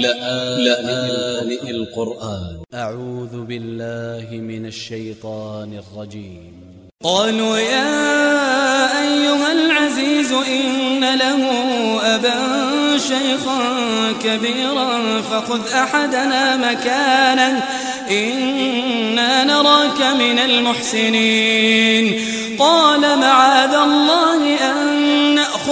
لآن القرآن. أ ع و ذ ب ا ل ل ه من ا ل ش ي ط ا ن ا ل ج ي م قالوا يا أيها العزيز إن له أبا شيخا كبيرا فخذ أحدنا مكانا. إنا نراك من المحسنين. قال معاذ الله أن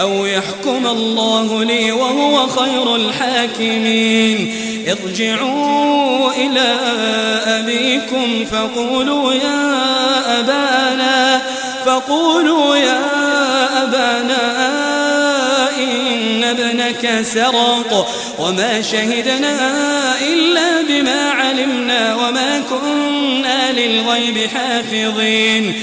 أو يحكم الله لي وهو خير الحاكمين. ارجعوا إلى أبيكم فقولوا يا أبانا فقولوا يا أبانا إن ابنك سرق وما شهدنا إلا بما علمنا وما كنا للغيب حافظين.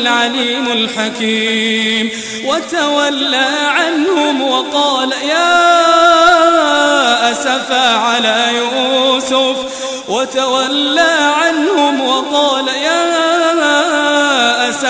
العليم الحكيم. وتولى عنهم وقال يا أسفا على يوسف. وتولى عنهم وقال يا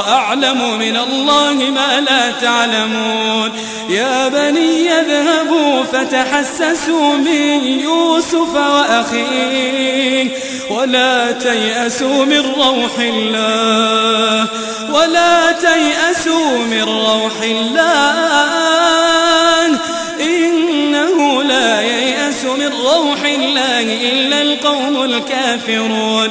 وأعلم من الله ما لا تعلمون. يا بني اذهبوا فتحسسوا من يوسف وأخيه. ولا تيأسوا من روح الله. ولا تيأسوا من روح الله. إنه لا ييأس من روح الله إلا القوم الكافرون.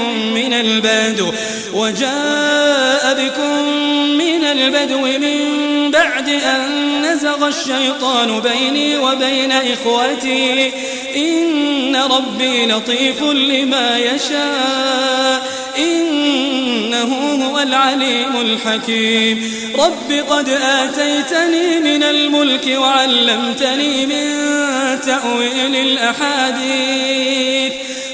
من البدو وجاء بكم من البدو من بعد أن نزغ الشيطان بيني وبين إخوتي. إن ربي لطيف لما يشاء. إنه هو العليم الحكيم. رب قد آتيتني من الملك وعلمتني من تأويل الأحاديث.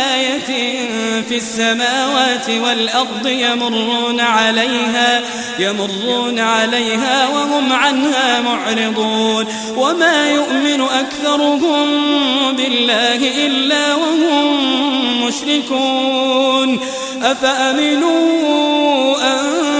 آية في السماوات والأرض يمرون عليها يمرون عليها وهم عنها معرضون. وما يؤمن أكثرهم بالله إلا وهم مشركون. أفأمنوا أن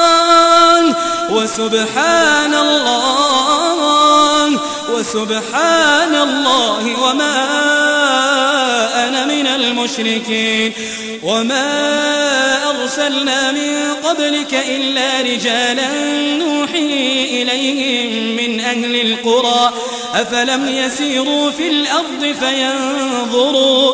وسبحان الله وسبحان الله وما أنا من المشركين وما أرسلنا من قبلك إلا رجالا نوحي إليهم من أهل القرى أفلم يسيروا في الأرض فينظروا